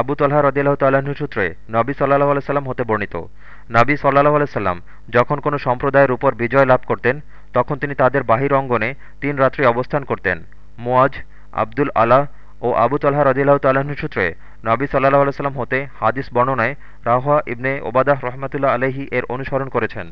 আবু তল্লাহ রদিল্লাহ তাল্লাহ্ন সূত্রে নবী সাল্লাহ আলাইসাল্লাম হতে বর্ণিত। নবী সাল্লাহ আলাইসাল্লাম যখন কোনো সম্প্রদায়ের উপর বিজয় লাভ করতেন, তখন তিনি তাদের বাহির অঙ্গনে তিন রাত্রি অবস্থান করতেন। মুয়াজ আব্দুল আলা ও আবু তল্লাহ রদিল্লাহ তাল্লাহ্ন সূত্রে নবী সাল্লাহ আলাইসাল্লাম হতে হাদিস বর্ণনায় রাহা ইবনে ওবাদাহ রহমাতুল্লাহ আলহি এর অনুসরণ করেছেন।